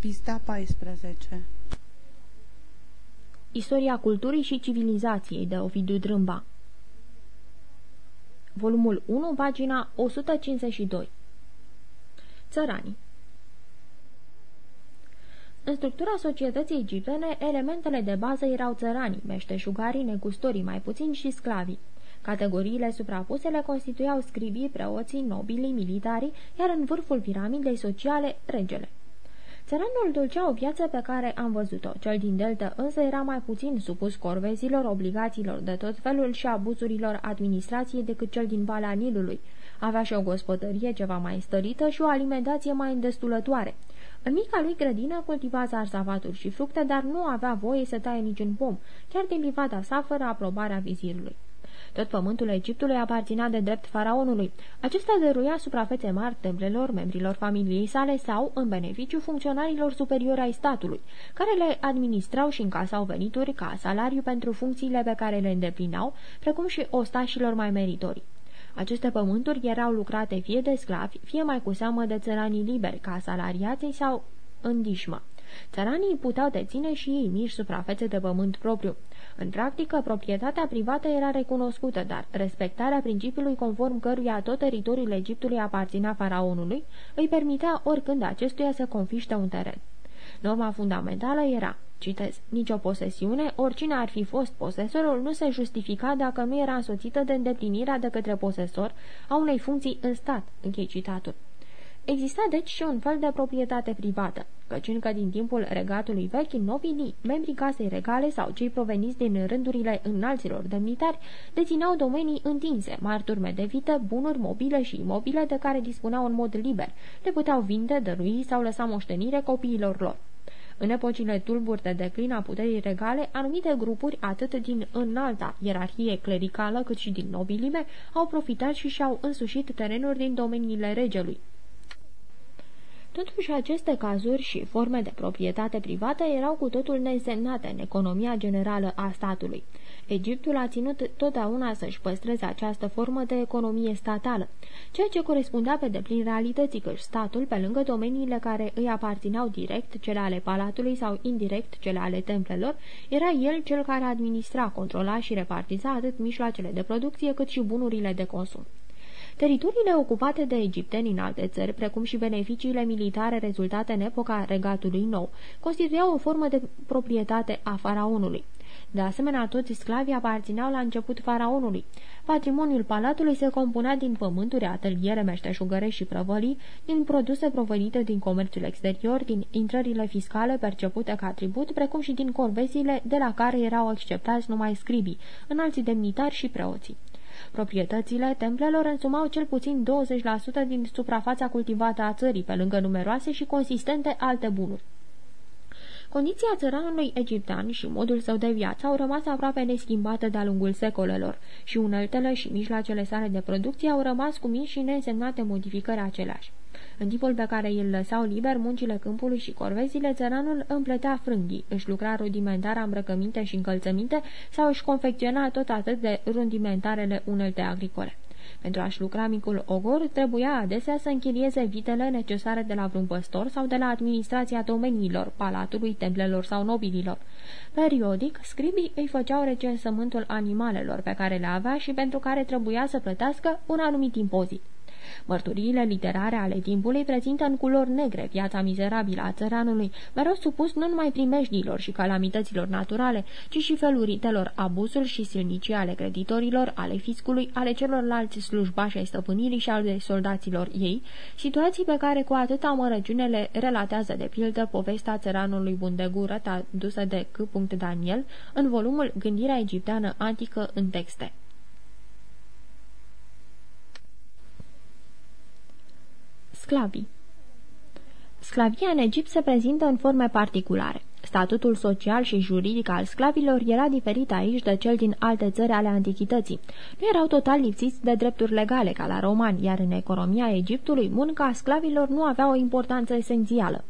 Pista 14 Istoria culturii și civilizației de Ovidiu Drâmba Volumul 1, pagina 152 Țăranii În structura societății egiptene, elementele de bază erau țăranii, meșteșugarii, negustorii mai puțin și sclavii. Categoriile suprapuse le constituiau scribii, preoții, nobilii, militarii, iar în vârful piramidei sociale, regele. Țăranul dulcea o viață pe care am văzut-o. Cel din delta însă era mai puțin supus corvezilor, obligațiilor de tot felul și abuzurilor administrației decât cel din Valea Nilului. Avea și o gospodărie ceva mai stărită și o alimentație mai îndestulătoare. În mica lui grădină cultiva zarzavaturi și fructe, dar nu avea voie să taie niciun pom, chiar din livada sa fără aprobarea vizirului. Tot pământul Egiptului aparținea de drept faraonului. Acesta dăruia suprafețe mari templelor, membrilor familiei sale sau, în beneficiu, funcționarilor superiori ai statului, care le administrau și încasau venituri ca salariu pentru funcțiile pe care le îndeplinau, precum și ostașilor mai meritorii. Aceste pământuri erau lucrate fie de sclavi, fie mai cu seamă de țăranii liberi, ca salariații sau în dișmă. Țăranii puteau deține și ei mici suprafețe de pământ propriu. În practică, proprietatea privată era recunoscută, dar respectarea principiului conform căruia tot teritoriul Egiptului aparținea faraonului îi permitea oricând acestuia să confiște un teren. Norma fundamentală era, citez, nicio posesiune, oricine ar fi fost posesorul, nu se justifica dacă nu era însoțită de îndeplinirea de către posesor a unei funcții în stat, închei citatul. Exista deci și un fel de proprietate privată, căci încă din timpul regatului vechi, nobilii, membrii casei regale sau cei proveniți din rândurile înalților demnitari, dețineau domenii întinse, mari turme de vită, bunuri mobile și imobile de care dispuneau în mod liber, le puteau vinde, dărui sau lăsa moștenire copiilor lor. În epocile tulburi de declin a puterii regale, anumite grupuri, atât din înalta ierarhie clericală cât și din nobilime, au profitat și și-au însușit terenuri din domeniile regelui, Totuși, aceste cazuri și forme de proprietate privată erau cu totul neînsemnate în economia generală a statului. Egiptul a ținut totdeauna să-și păstreze această formă de economie statală, ceea ce corespundea pe deplin realității că statul, pe lângă domeniile care îi aparțineau direct, cele ale palatului sau indirect, cele ale templelor, era el cel care administra, controla și repartiza atât mijloacele de producție cât și bunurile de consum. Teritoriile ocupate de egipteni în alte țări, precum și beneficiile militare rezultate în epoca regatului nou, constituiau o formă de proprietate a faraonului. De asemenea, toți sclavii aparțineau la început faraonului. Patrimoniul palatului se compunea din pământuri, ateliere, meșteșugăre și prăvălii, din produse provenite din comerțul exterior, din intrările fiscale percepute ca tribut, precum și din corveziile de la care erau acceptați numai scribii, înalții demnitari și preoții. Proprietățile templelor însumau cel puțin 20% din suprafața cultivată a țării, pe lângă numeroase și consistente alte bunuri. Condiția țăranului egiptean și modul său de viață au rămas aproape neschimbate de-a lungul secolelor și uneltele și mijloacele sale de producție au rămas cu mici și neînsemnate modificări aceleași. În timpul pe care îl lăsau liber muncile câmpului și corvezile, țăranul împletea frânghii, își lucra rudimentara îmbrăcăminte și încălțăminte sau își confecționa tot atât de rudimentarele unelte agricole. Pentru a-și lucra micul ogor, trebuia adesea să închirieze vitele necesare de la vreun păstor sau de la administrația domeniilor, palatului, templelor sau nobililor. Periodic, scribii îi făceau recensământul animalelor pe care le avea și pentru care trebuia să plătească un anumit impozit. Mărturiile literare ale timpului prezintă în culori negre viața mizerabilă a țăranului, mereu supus nu numai primejdilor și calamităților naturale, ci și feluritelor abuzuri și silnicii ale creditorilor, ale fiscului, ale celorlalți slujbași ai stăpânirii și ale soldaților ei, situații pe care cu atâta amărăciune le relatează de pildă povestea țăranului bun de gură, dusă de C. Daniel, în volumul Gândirea egipteană antică în texte. Sclavii Sclavia în Egipt se prezintă în forme particulare. Statutul social și juridic al sclavilor era diferit aici de cel din alte țări ale antichității. Nu erau total lipsiți de drepturi legale ca la romani, iar în economia Egiptului munca sclavilor nu avea o importanță esențială.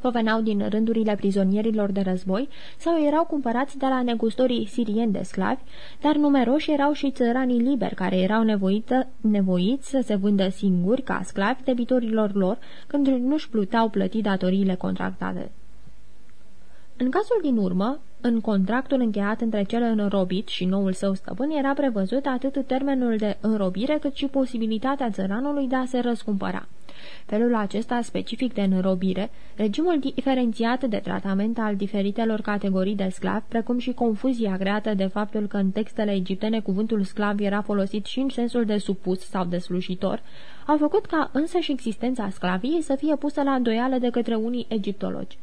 Proveneau din rândurile prizonierilor de război sau erau cumpărați de la negustorii sirieni de sclavi, dar numeroși erau și țăranii liberi care erau nevoită, nevoiți să se vândă singuri ca sclavi debitorilor lor când nu-și plutau plăti datoriile contractate. În cazul din urmă, în contractul încheiat între cel înrobit și noul său stăpân era prevăzut atât termenul de înrobire cât și posibilitatea țăranului de a se răscumpăra. Felul acesta specific de înrobire, regimul diferențiat de tratament al diferitelor categorii de sclavi, precum și confuzia creată de faptul că în textele egiptene cuvântul sclav era folosit și în sensul de supus sau de slujitor, au făcut ca însăși existența sclaviei să fie pusă la îndoială de către unii egiptologi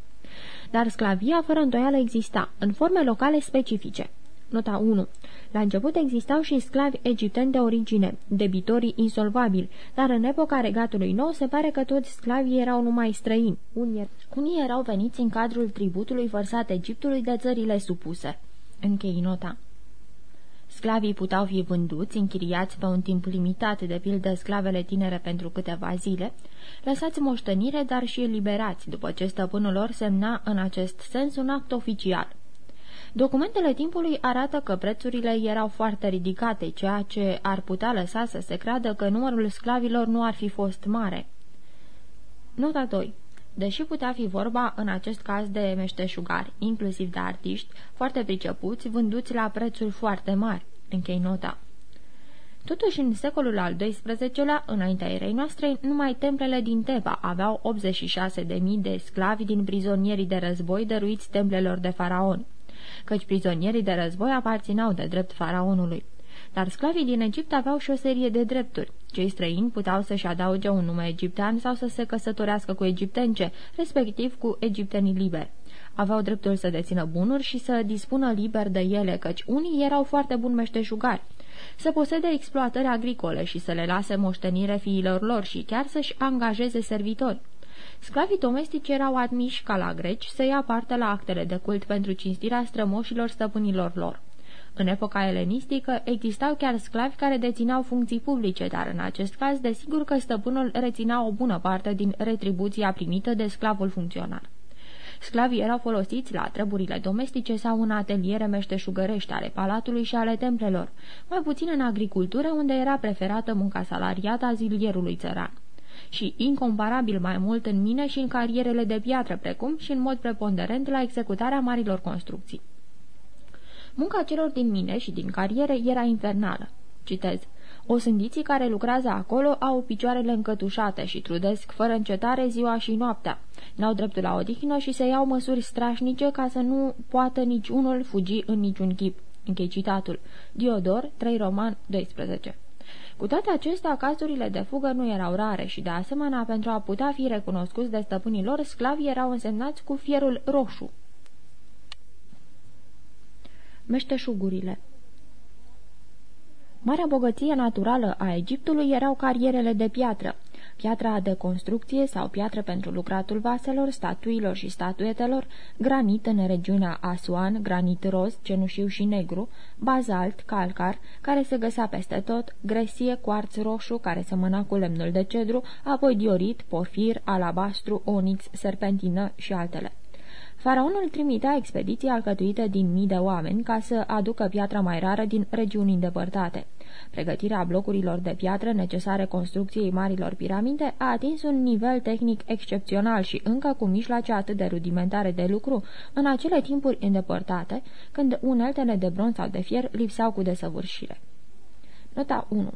dar sclavia fără îndoială exista, în forme locale specifice. Nota 1. La început existau și sclavi egipteni de origine, debitorii insolvabili, dar în epoca regatului nou se pare că toți sclavii erau numai străini. Unii, unii erau veniți în cadrul tributului vărsat Egiptului de țările supuse. Închei nota. Sclavii puteau fi vânduți, închiriați pe un timp limitat, de pildă sclavele tinere pentru câteva zile, lăsați moștenire, dar și eliberați, după ce stăpânul lor semna în acest sens un act oficial. Documentele timpului arată că prețurile erau foarte ridicate, ceea ce ar putea lăsa să se creadă că numărul sclavilor nu ar fi fost mare. Nota 2 Deși putea fi vorba în acest caz de meșteșugari, inclusiv de artiști, foarte pricepuți, vânduți la prețuri foarte mari. Închei nota. Totuși, în secolul al XII-lea, înaintea erei noastre, numai templele din Teba aveau 86.000 de sclavi din prizonierii de război dăruiți templelor de faraon, căci prizonierii de război aparțineau de drept faraonului. Dar sclavii din Egipt aveau și o serie de drepturi. Cei străini puteau să-și adauge un nume egiptean sau să se căsătorească cu egiptence, respectiv cu egiptenii liberi. Aveau dreptul să dețină bunuri și să dispună liber de ele, căci unii erau foarte buni meșteșugari să posede exploatări agricole și să le lase moștenire fiilor lor și chiar să-și angajeze servitori. Sclavii domestici erau admiși ca la greci să ia parte la actele de cult pentru cinstirea strămoșilor stăpânilor lor. În epoca elenistică existau chiar sclavi care dețineau funcții publice, dar în acest caz desigur că stăpânul reținea o bună parte din retribuția primită de sclavul funcționar. Sclavii erau folosiți la treburile domestice sau în ateliere meșteșugărești ale palatului și ale templelor, mai puțin în agricultură, unde era preferată munca salariată a zilierului țăran și incomparabil mai mult în mine și în carierele de piatră, precum și în mod preponderent la executarea marilor construcții. Munca celor din mine și din cariere era infernală. Citez. Osândiții care lucrează acolo au picioarele încătușate și trudesc fără încetare ziua și noaptea. N-au dreptul la odihnă și se iau măsuri strașnice ca să nu poată nici unul fugi în niciun chip. Închei citatul. Diodor, 3 Roman 12 cu toate acestea, cazurile de fugă nu erau rare și, de asemenea, pentru a putea fi recunoscuți de stăpânii lor, sclavii erau însemnați cu fierul roșu. Meșteșugurile Marea bogăție naturală a Egiptului erau carierele de piatră, piatra de construcție sau piatră pentru lucratul vaselor, statuilor și statuetelor, granit în regiunea Asuan, granit roz, cenușiu și negru, bazalt, calcar, care se găsea peste tot, gresie, cuarț roșu, care semăna cu lemnul de cedru, apoi diorit, porfir, alabastru, onix, serpentină și altele. Faraonul trimitea expediții alcătuite din mii de oameni ca să aducă piatra mai rară din regiuni îndepărtate. Pregătirea blocurilor de piatră necesare construcției marilor piramide a atins un nivel tehnic excepțional și încă cu mijloace atât de rudimentare de lucru, în acele timpuri îndepărtate, când uneltele de bronz sau de fier lipseau cu desăvârșire. Nota 1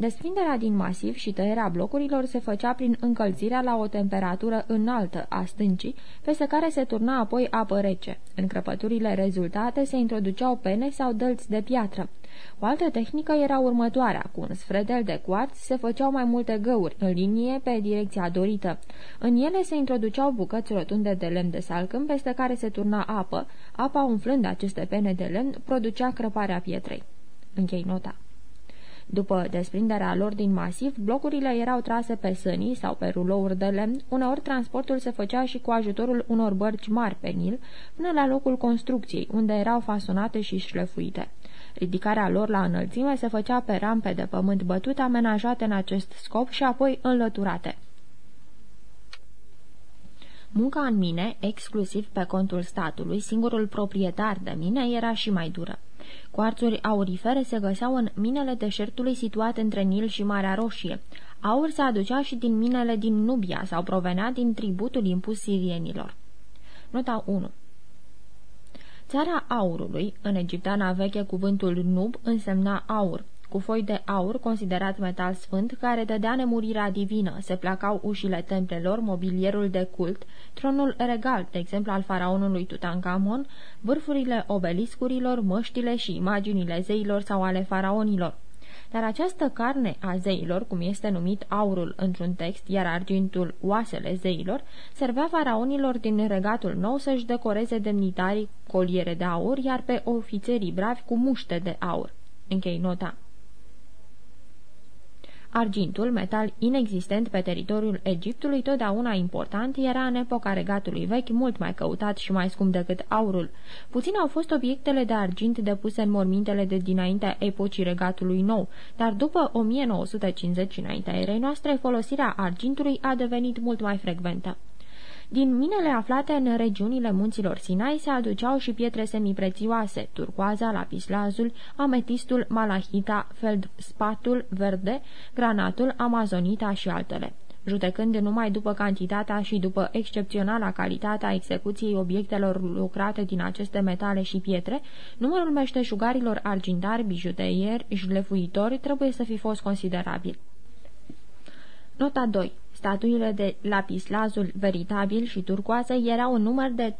Desprinderea din masiv și tăierea blocurilor se făcea prin încălzirea la o temperatură înaltă a stâncii, peste care se turna apoi apă rece. În crăpăturile rezultate se introduceau pene sau dălți de piatră. O altă tehnică era următoarea. Cu un sfredel de cuarț se făceau mai multe găuri, în linie, pe direcția dorită. În ele se introduceau bucăți rotunde de lemn de salcâm, peste care se turna apă. Apa, umflând aceste pene de lemn, producea crăparea pietrei. Închei nota. După desprinderea lor din masiv, blocurile erau trase pe sânii sau pe rulouri de lemn, uneori transportul se făcea și cu ajutorul unor bărci mari pe Nil, până la locul construcției, unde erau fasonate și șlefuite. Ridicarea lor la înălțime se făcea pe rampe de pământ bătut amenajate în acest scop și apoi înlăturate. Munca în mine, exclusiv pe contul statului, singurul proprietar de mine, era și mai dură. Cuarțuri aurifere se găseau în minele deșertului situat între Nil și Marea Roșie. Aur se aducea și din minele din Nubia sau provenea din tributul impus sirienilor. Nota 1 Țara aurului, în egipteana veche cuvântul nub însemna aur, cu foi de aur, considerat metal sfânt, care dădea nemurirea divină, se placau ușile templelor, mobilierul de cult, tronul regal, de exemplu al faraonului Tutankamon, vârfurile obeliscurilor, măștile și imaginile zeilor sau ale faraonilor. Dar această carne a zeilor, cum este numit aurul într-un text, iar argintul oasele zeilor, servea faraonilor din regatul nou să-și decoreze demnitarii coliere de aur, iar pe ofițerii bravi cu muște de aur. Închei nota. Argintul, metal inexistent pe teritoriul Egiptului, totdeauna important, era în epoca regatului vechi mult mai căutat și mai scump decât aurul. Puțin au fost obiectele de argint depuse în mormintele de dinaintea epocii regatului nou, dar după 1950 înaintea erei noastre, folosirea argintului a devenit mult mai frecventă. Din minele aflate în regiunile munților Sinai se aduceau și pietre semiprețioase, turcoaza, lapislazul, ametistul, malahita, feldspatul, verde, granatul, amazonita și altele judecând numai după cantitatea și după excepționala calitatea execuției obiectelor lucrate din aceste metale și pietre, numărul meșteșugarilor argintari, bijuteieri, șlefuitori trebuie să fi fost considerabil. Nota 2 Statuile de lapislazul veritabil și turcoase erau în număr de 13.568.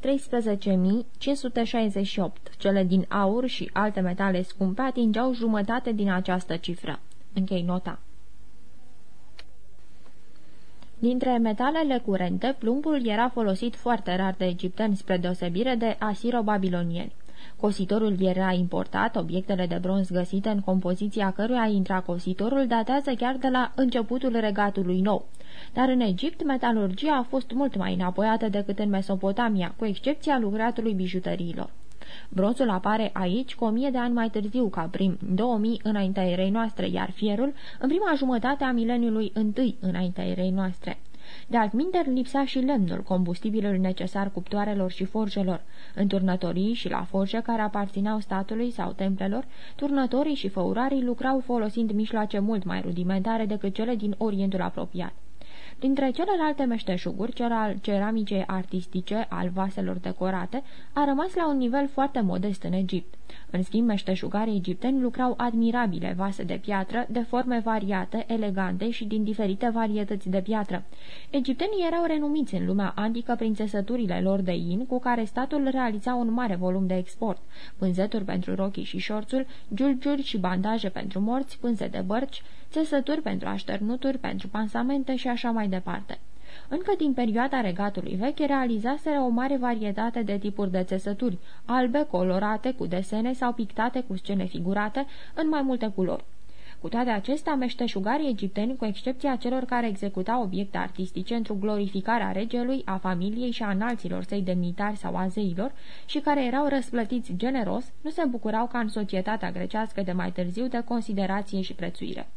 Cele din aur și alte metale scumpe atingeau jumătate din această cifră. Închei nota. Dintre metalele curente, plumbul era folosit foarte rar de egipteni spre deosebire de asiro-babilonieni. Cositorul era importat, obiectele de bronz găsite în compoziția căruia intra cositorul datează chiar de la începutul regatului nou. Dar în Egipt, metalurgia a fost mult mai înapoiată decât în Mesopotamia, cu excepția lucratului bijuteriilor. Bronzul apare aici cu o mie de ani mai târziu, ca prim 2000 înaintea erei noastre, iar fierul în prima jumătate a mileniului întâi înaintea erei noastre. De altminder lipsea și lemnul, combustibilul necesar cuptoarelor și forjelor. În turnătorii și la forje care aparțineau statului sau templelor, turnătorii și făurarii lucrau folosind mijloace mult mai rudimentare decât cele din Orientul apropiat. Dintre celelalte meșteșuguri, cel al ceramicei artistice, al vaselor decorate, a rămas la un nivel foarte modest în Egipt. În schimb, meșteșugarii egipteni lucrau admirabile vase de piatră, de forme variate, elegante și din diferite varietăți de piatră. Egiptenii erau renumiți în lumea antică prin țesăturile lor de in, cu care statul realiza un mare volum de export, pânzeturi pentru rochii și șorțul, giulgiuri și bandaje pentru morți, pânze de bărci, țesături pentru așternuturi, pentru pansamente și așa mai departe. Încă din perioada regatului vechi realizaseră o mare varietate de tipuri de țesături, albe, colorate, cu desene sau pictate cu scene figurate, în mai multe culori. Cu toate acestea, meșteșugarii egipteni, cu excepția celor care executau obiecte artistice într-o glorificare a regelui, a familiei și a înalților săi demnitari sau a zeilor și care erau răsplătiți generos, nu se bucurau ca în societatea grecească de mai târziu de considerație și prețuire.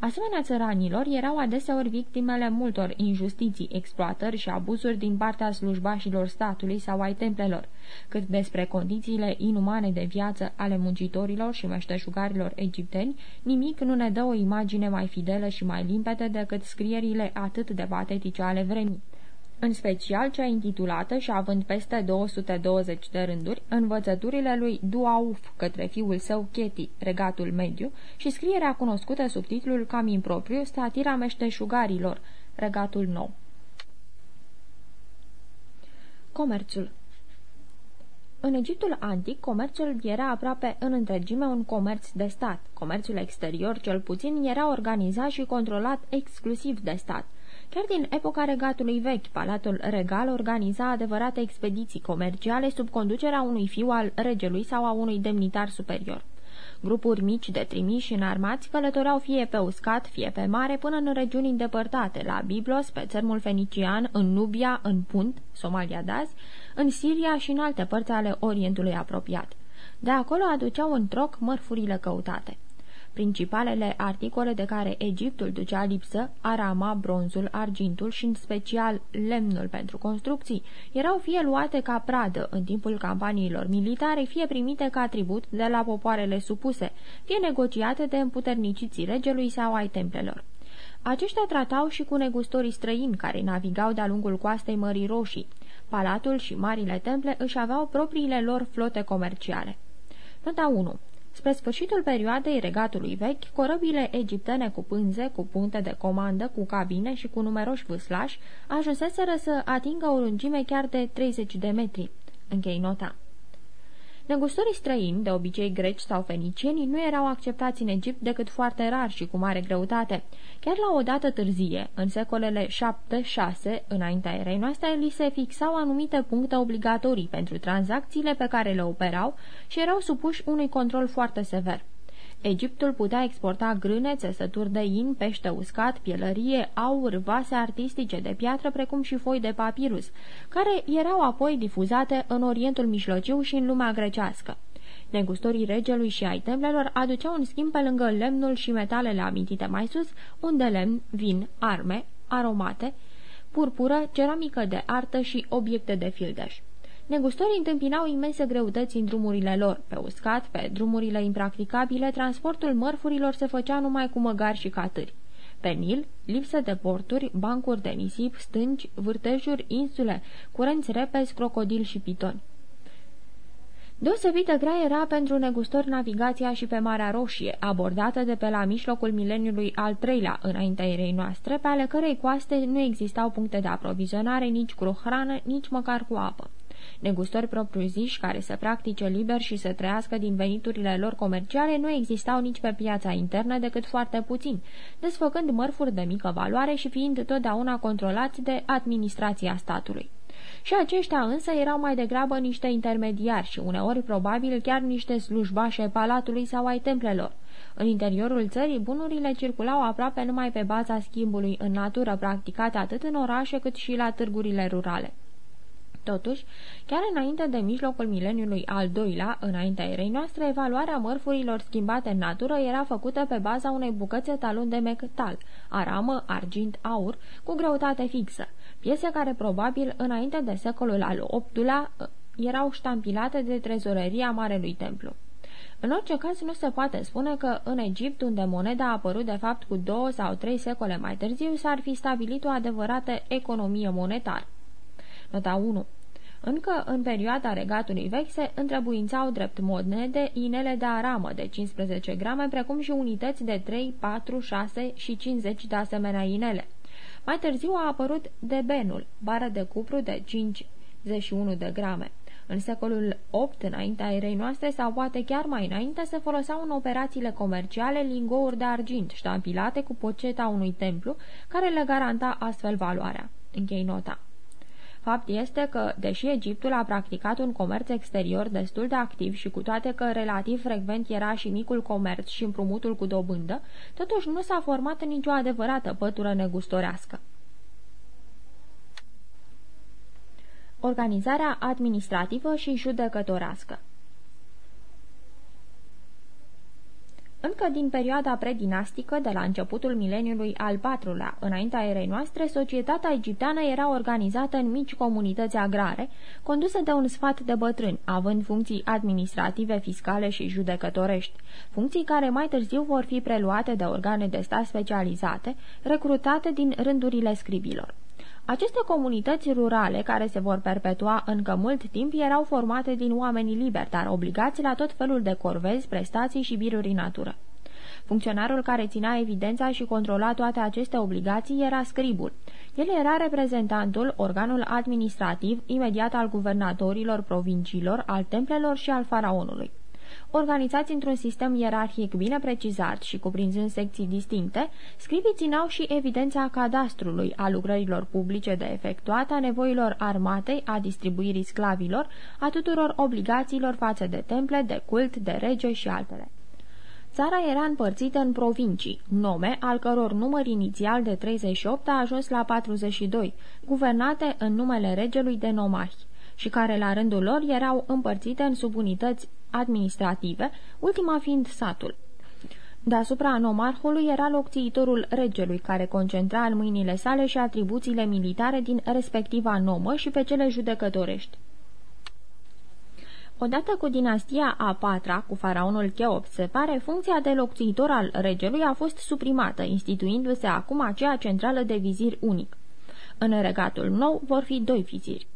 Asemenea țăranilor erau adeseori victimele multor injustiții, exploatări și abuzuri din partea slujbașilor statului sau ai templelor, cât despre condițiile inumane de viață ale muncitorilor și meșteșugarilor egipteni, nimic nu ne dă o imagine mai fidelă și mai limpede decât scrierile atât de patetice ale vremii în special cea intitulată și având peste 220 de rânduri, învățăturile lui Duauf către fiul său Cheti, regatul mediu, și scrierea cunoscută sub titlul cam impropriu Statira meșteșugarilor, regatul nou. Comerțul în Egiptul antic, comerțul era aproape în întregime un comerț de stat. Comerțul exterior, cel puțin, era organizat și controlat exclusiv de stat. Chiar din epoca regatului vechi, Palatul Regal organiza adevărate expediții comerciale sub conducerea unui fiu al regelui sau a unui demnitar superior. Grupuri mici de trimiși înarmați călătoreau fie pe uscat, fie pe mare, până în regiuni îndepărtate, la Biblos, pe țărmul fenician, în Nubia, în Punt, Somalia de azi, în Siria și în alte părți ale Orientului apropiat. De acolo aduceau în troc mărfurile căutate. Principalele articole de care Egiptul ducea lipsă, arama, bronzul, argintul și în special lemnul pentru construcții, erau fie luate ca pradă în timpul campaniilor militare, fie primite ca tribut de la popoarele supuse, fie negociate de împuterniciții regelui sau ai templelor. Aceștia tratau și cu negustorii străini care navigau de-a lungul coastei Mării Roșii. Palatul și marile temple își aveau propriile lor flote comerciale. Nota 1. Spre sfârșitul perioadei regatului vechi, corăbile egiptene cu pânze, cu puncte de comandă, cu cabine și cu numeroși vâslași ajunseseră să atingă o lungime chiar de 30 de metri. Închei nota. Negustorii străini, de obicei greci sau fenicieni, nu erau acceptați în Egipt decât foarte rar și cu mare greutate. Chiar la o dată târzie, în secolele 7-6, înaintea erei noastre, li se fixau anumite puncte obligatorii pentru tranzacțiile pe care le operau și erau supuși unui control foarte sever. Egiptul putea exporta grâne, țesături de in, pește uscat, pielărie, aur, vase artistice de piatră, precum și foi de papirus, care erau apoi difuzate în Orientul Mijlociu și în lumea grecească. Negustorii regelui și ai templelor aduceau în schimb pe lângă lemnul și metalele amintite mai sus, un de lemn, vin, arme, aromate, purpură, ceramică de artă și obiecte de fildeș. Negustorii întâmpinau imense greutăți în drumurile lor. Pe uscat, pe drumurile impracticabile, transportul mărfurilor se făcea numai cu măgari și catâri. Pe Nil, lipsă de porturi, bancuri de nisip, stânci, vârtejuri, insule, curenți repezi, crocodili și pitoni. Deosebit de grea era pentru negustori navigația și pe Marea Roșie, abordată de pe la mijlocul mileniului al treilea înaintea erei noastre, pe ale cărei coaste nu existau puncte de aprovizionare nici cu hrană, nici măcar cu apă. Negustori propriu-ziși care să practice liber și să trăiască din veniturile lor comerciale nu existau nici pe piața internă decât foarte puțin, desfăcând mărfuri de mică valoare și fiind totdeauna controlați de administrația statului. Și aceștia însă erau mai degrabă niște intermediari și uneori probabil chiar niște slujbașe palatului sau ai templelor. În interiorul țării, bunurile circulau aproape numai pe baza schimbului în natură practicate atât în orașe cât și la târgurile rurale. Totuși, chiar înainte de mijlocul mileniului al doilea, înaintea erei noastre, evaluarea mărfurilor schimbate în natură era făcută pe baza unei bucăți talun de metal, aramă, argint, aur, cu greutate fixă, piese care probabil înainte de secolul al VIII-lea erau ștampilate de trezoreria Marelui Templu. În orice caz, nu se poate spune că în Egipt, unde moneda a apărut de fapt cu două sau trei secole mai târziu, s-ar fi stabilit o adevărată economie monetară. Nota 1 încă în perioada regatului vechi se întrebuințau drept monede inele de aramă de 15 grame, precum și unități de 3, 4, 6 și 50 de asemenea inele. Mai târziu a apărut debenul, bară de cupru de 51 de grame. În secolul VIII, înaintea erei noastre, sau poate chiar mai înainte, se foloseau în operațiile comerciale lingouri de argint, ștampilate cu poceta unui templu, care le garanta astfel valoarea. Închei nota. Fapt este că, deși Egiptul a practicat un comerț exterior destul de activ și cu toate că relativ frecvent era și micul comerț și împrumutul cu dobândă, totuși nu s-a format nicio adevărată pătură negustorească. Organizarea administrativă și judecătorească Încă din perioada predinastică, de la începutul mileniului al IV-lea, înaintea erei noastre, societatea egipteană era organizată în mici comunități agrare, conduse de un sfat de bătrâni, având funcții administrative, fiscale și judecătorești, funcții care mai târziu vor fi preluate de organe de stat specializate, recrutate din rândurile scribilor. Aceste comunități rurale, care se vor perpetua încă mult timp, erau formate din oameni liberi, dar obligați la tot felul de corvezi, prestații și biruri în natură. Funcționarul care ținea evidența și controla toate aceste obligații era scribul. El era reprezentantul, organul administrativ, imediat al guvernatorilor provinciilor, al templelor și al faraonului. Organizați într-un sistem ierarhic bine precizat și cuprinzând secții distincte, scribii țineau și evidența cadastrului, a lucrărilor publice de efectuat, a nevoilor armatei, a distribuirii sclavilor, a tuturor obligațiilor față de temple, de cult, de rege și altele. Țara era împărțită în provincii, nume al căror număr inițial de 38 a ajuns la 42, guvernate în numele regelui de nomahi și care la rândul lor erau împărțite în subunități administrative, ultima fiind satul. Deasupra nomarhului era locțiitorul regelui, care concentra în mâinile sale și atribuțiile militare din respectiva nomă și pe cele judecătorești. Odată cu dinastia a patra, cu faraonul Cheops, se pare, funcția de locțiitor al regelui a fost suprimată, instituindu-se acum aceea centrală de vizir unic. În regatul nou vor fi doi viziri.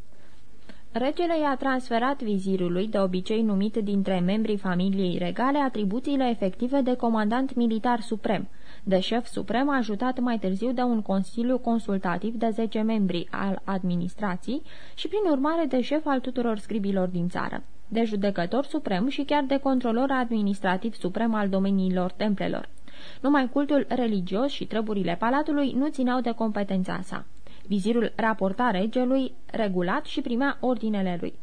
Regele i-a transferat vizirului, de obicei numit dintre membrii familiei regale, atribuțiile efective de comandant militar suprem, de șef suprem ajutat mai târziu de un consiliu consultativ de 10 membri al administrației și prin urmare de șef al tuturor scribilor din țară, de judecător suprem și chiar de controlor administrativ suprem al domeniilor templelor. Numai cultul religios și treburile palatului nu țineau de competența sa. Vizirul raporta regelui regulat și primea ordinele lui.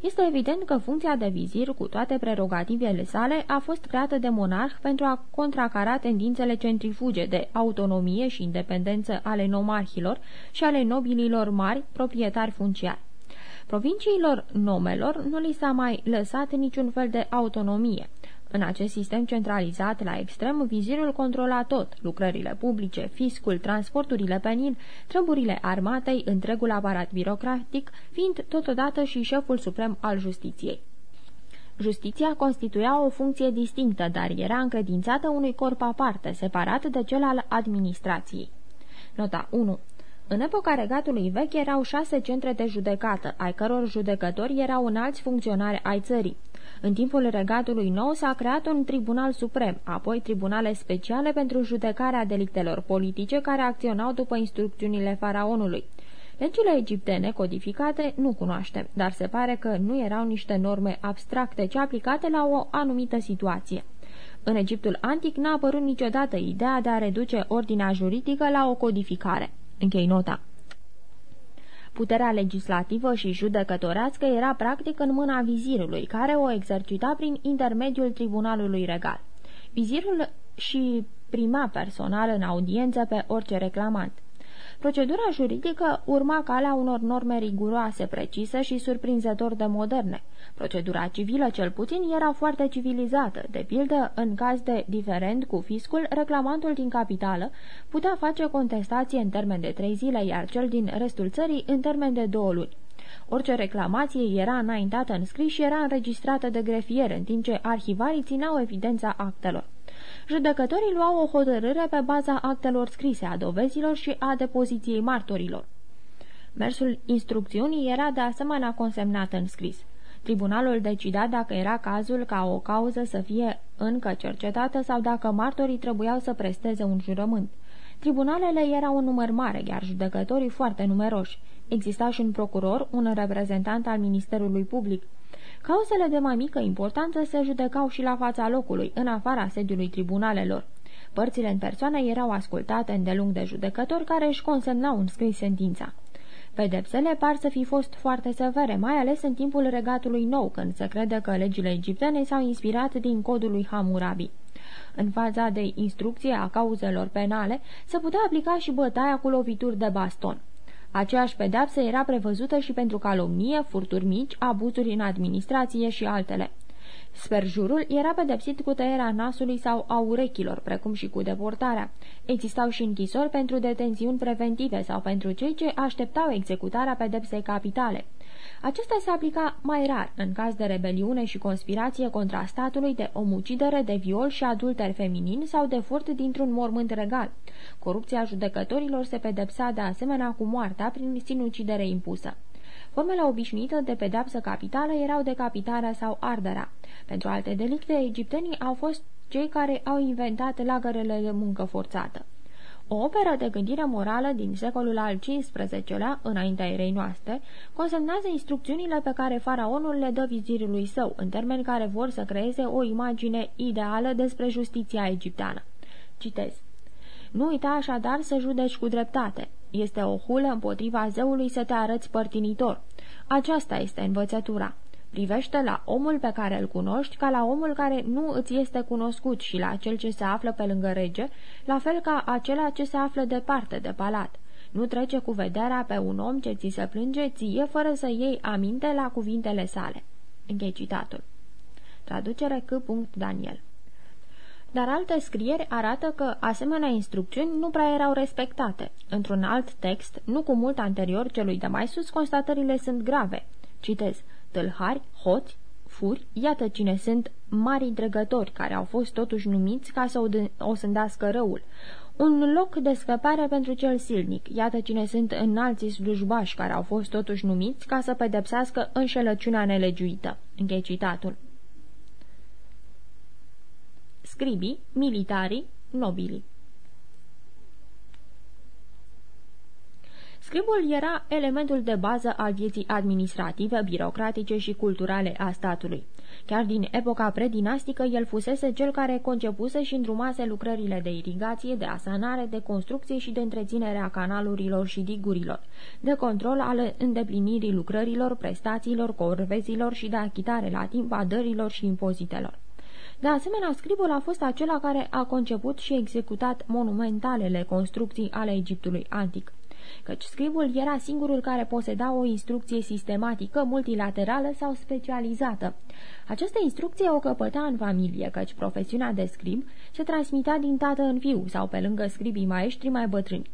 Este evident că funcția de vizir, cu toate prerogativele sale, a fost creată de monarh pentru a contracara tendințele centrifuge de autonomie și independență ale nomarhilor și ale nobililor mari, proprietari funciari. Provinciilor nomelor nu li s-a mai lăsat niciun fel de autonomie. În acest sistem centralizat la extrem, vizirul controla tot, lucrările publice, fiscul, transporturile pe Nil, treburile armatei, întregul aparat birocratic, fiind totodată și șeful suprem al justiției. Justiția constituia o funcție distinctă, dar era încredințată unui corp aparte, separat de cel al administrației. Nota 1. În epoca regatului vechi erau șase centre de judecată, ai căror judecători erau înalți funcționari ai țării. În timpul regatului nou s-a creat un tribunal suprem, apoi tribunale speciale pentru judecarea delictelor politice care acționau după instrucțiunile faraonului. Legile egiptene codificate nu cunoaștem, dar se pare că nu erau niște norme abstracte, ci aplicate la o anumită situație. În Egiptul antic n-a apărut niciodată ideea de a reduce ordinea juridică la o codificare. Închei nota. Puterea legislativă și judecătorească era practic în mâna vizirului, care o exercita prin intermediul tribunalului regal. Vizirul și prima personal în audiență pe orice reclamant. Procedura juridică urma calea unor norme riguroase, precise și surprinzător de moderne. Procedura civilă, cel puțin, era foarte civilizată. De pildă, în caz de diferent cu fiscul, reclamantul din capitală putea face contestație în termen de trei zile, iar cel din restul țării în termen de două luni. Orice reclamație era înaintată în scris și era înregistrată de grefier, în timp ce arhivarii țineau evidența actelor. Judecătorii luau o hotărâre pe baza actelor scrise, a dovezilor și a depoziției martorilor. Mersul instrucțiunii era de asemenea consemnat în scris. Tribunalul decida dacă era cazul ca o cauză să fie încă cercetată sau dacă martorii trebuiau să presteze un jurământ. Tribunalele erau un număr mare, iar judecătorii foarte numeroși. Exista și un procuror, un reprezentant al Ministerului Public. Cauzele de mai mică importanță se judecau și la fața locului, în afara sediului tribunalelor. Părțile în persoană erau ascultate îndelung de judecători care își consemnau în scris sentința. Pedepsele par să fi fost foarte severe, mai ales în timpul regatului nou, când se crede că legile egiptene s-au inspirat din codul lui Hammurabi. În faza de instrucție a cauzelor penale se putea aplica și bătaia cu lovituri de baston. Aceeași pedapsă era prevăzută și pentru calomnie, furturi mici, abuzuri în administrație și altele. Sperjurul era pedepsit cu tăierea nasului sau a urechilor, precum și cu deportarea. Existau și închisori pentru detențiuni preventive sau pentru cei ce așteptau executarea pedepsei capitale. Acesta se aplica mai rar în caz de rebeliune și conspirație contra statului de omucidere, de viol și adulter feminin sau de furt dintr-un mormânt regal. Corupția judecătorilor se pedepsa de asemenea cu moartea prin sinucidere impusă. Formele obișnuite de pedapsă capitală erau decapitarea sau arderea. Pentru alte delicte, egiptenii au fost cei care au inventat lagărele de muncă forțată. O operă de gândire morală din secolul al XV-lea, înaintea erei noastre, consemnează instrucțiunile pe care faraonul le dă vizirului său, în termeni care vor să creeze o imagine ideală despre justiția egipteană. Citez. Nu uita așadar să judeci cu dreptate. Este o hulă împotriva zeului să te arăți părtinitor. Aceasta este învățătura. Privește la omul pe care îl cunoști ca la omul care nu îți este cunoscut și la cel ce se află pe lângă rege, la fel ca acela ce se află departe de palat. Nu trece cu vederea pe un om ce ți se plânge ție fără să iei aminte la cuvintele sale. Închei citatul. Traducere C. Daniel dar alte scrieri arată că asemenea instrucțiuni nu prea erau respectate. Într-un alt text, nu cu mult anterior celui de mai sus, constatările sunt grave. Citez, tâlhari, hoți, furi, iată cine sunt mari dregători, care au fost totuși numiți ca să o, o sândească răul. Un loc de scăpare pentru cel silnic. Iată cine sunt înalții slujbași care au fost totuși numiți ca să pedepsească înșelăciunea nelegiuită. Închei citatul. Scribii, militarii, nobilii Scribul era elementul de bază al vieții administrative, birocratice și culturale a statului. Chiar din epoca predinastică, el fusese cel care concepuse și îndrumase lucrările de irigație, de asanare, de construcție și de întreținere a canalurilor și digurilor, de control al îndeplinirii lucrărilor, prestațiilor, corvezilor și de achitare la timp a dărilor și impozitelor. De asemenea, scribul a fost acela care a conceput și executat monumentalele construcții ale Egiptului antic căci scribul era singurul care poseda o instrucție sistematică, multilaterală sau specializată. Această instrucție o căpăta în familie, căci profesiunea de scrib se transmitea din tată în fiu sau pe lângă scribii maestri mai bătrâni.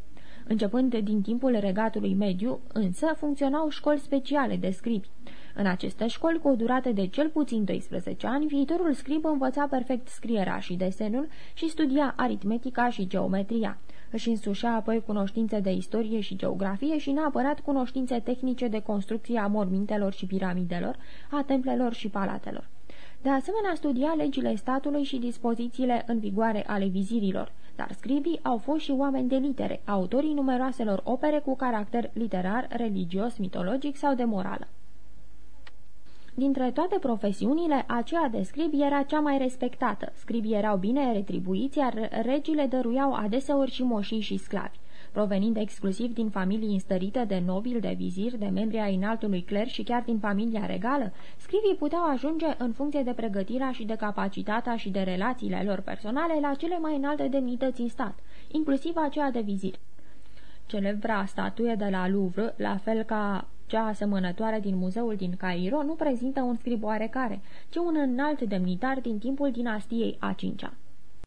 Începând din timpul regatului mediu, însă, funcționau școli speciale de scribi. În aceste școli, cu o durată de cel puțin 12 ani, viitorul scrib învăța perfect scrierea și desenul și studia aritmetica și geometria. Își însușea apoi cunoștințe de istorie și geografie și neapărat cunoștințe tehnice de construcție a mormintelor și piramidelor, a templelor și palatelor. De asemenea, studia legile statului și dispozițiile în vigoare ale vizirilor, dar scribii au fost și oameni de litere, autorii numeroaselor opere cu caracter literar, religios, mitologic sau de morală. Dintre toate profesiunile, aceea de scrib era cea mai respectată. Scribii erau bine retribuiți, iar regile dăruiau adeseori și moșii și sclavi. Provenind exclusiv din familii înstărite de nobili, de viziri, de membri ai înaltului cler și chiar din familia regală, scribii puteau ajunge în funcție de pregătirea și de capacitatea și de relațiile lor personale la cele mai înalte demnități în stat, inclusiv aceea de vizir. Celebra statuie de la Louvre, la fel ca cea asemănătoare din muzeul din Cairo nu prezintă un scrib oarecare, ci un înalt demnitar din timpul dinastiei a cincea.